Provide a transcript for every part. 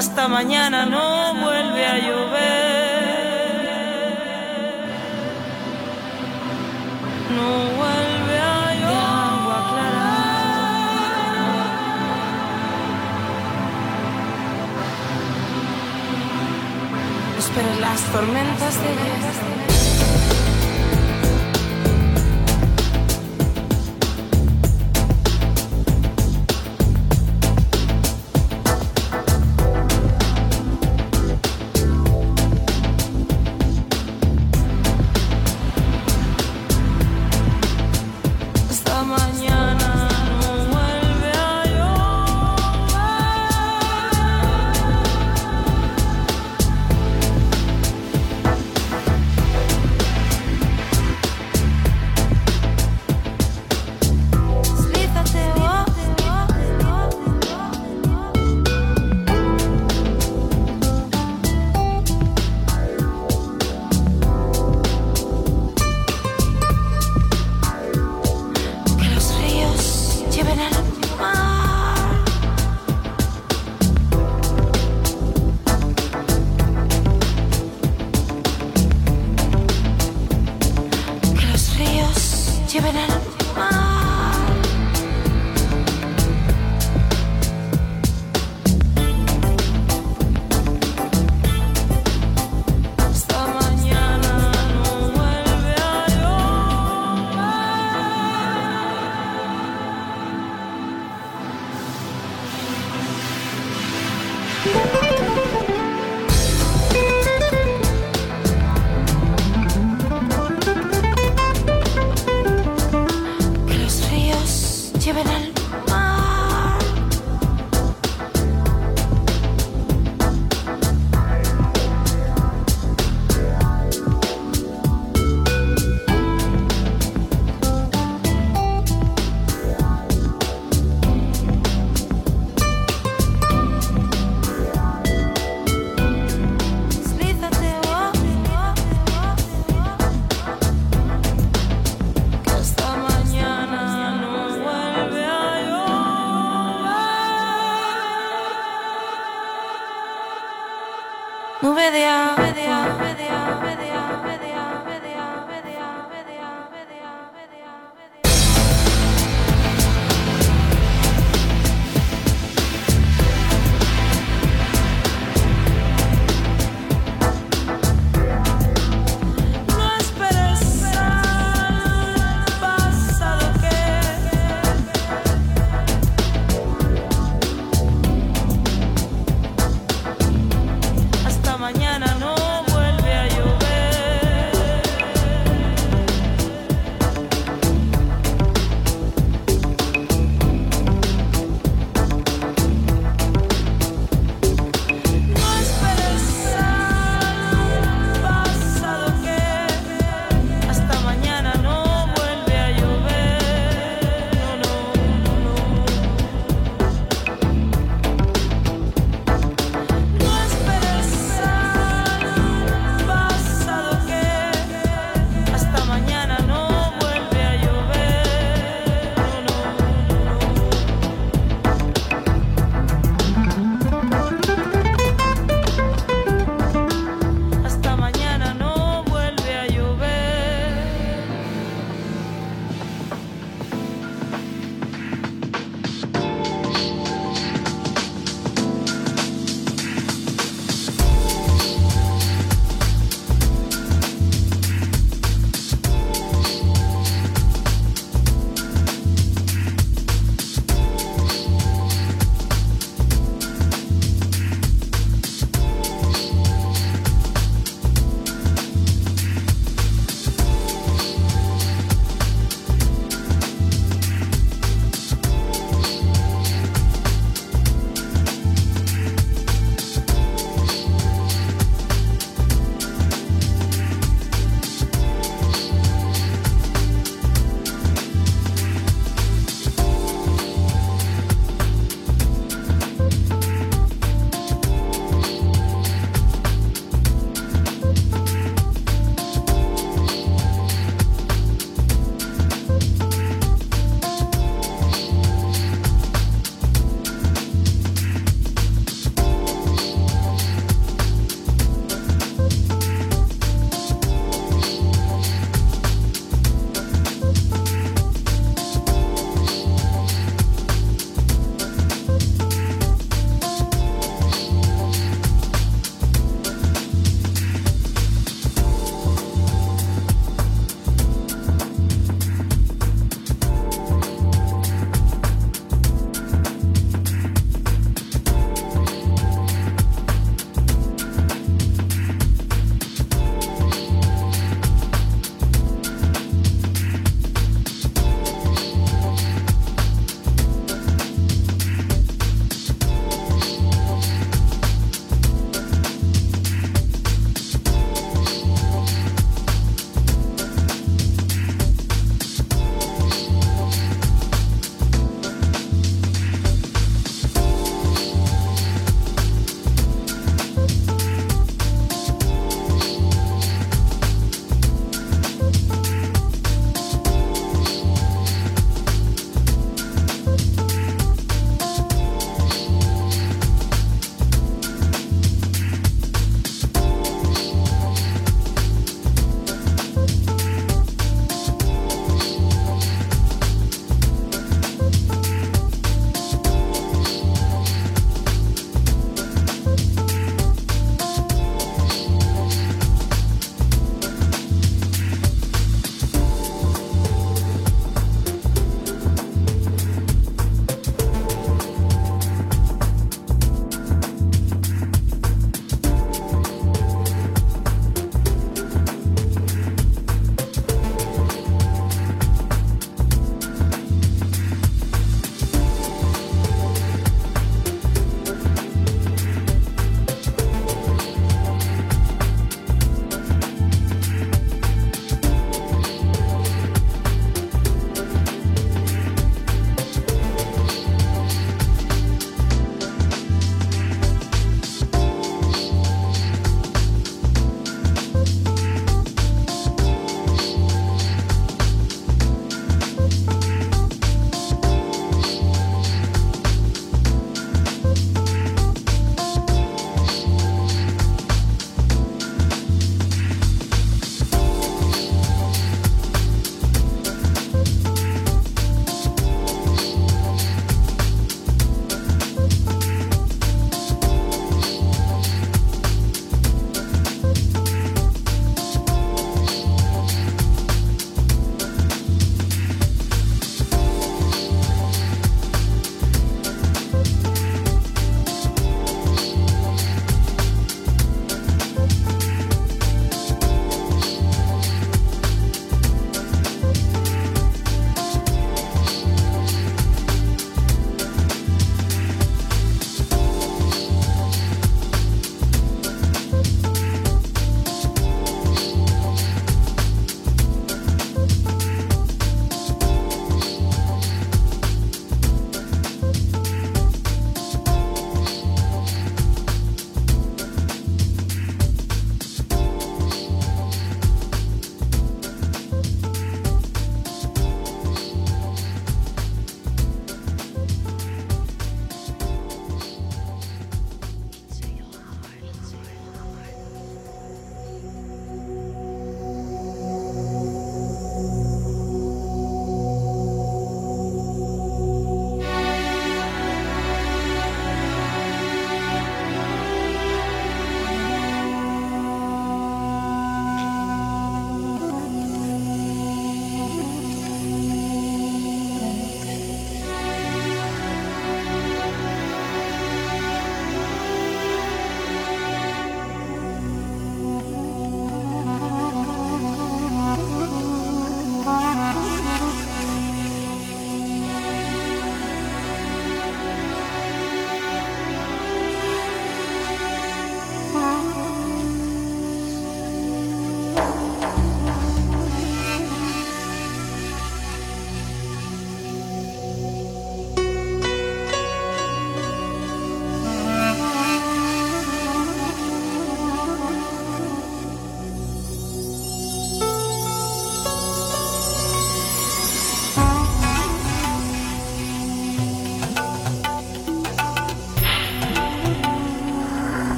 Esta mañana no vuelve a llover. No vuelve a llover. agua clara. Las tormentas de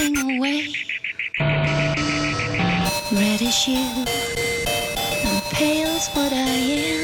melting away. Red is you, and pale's what I am.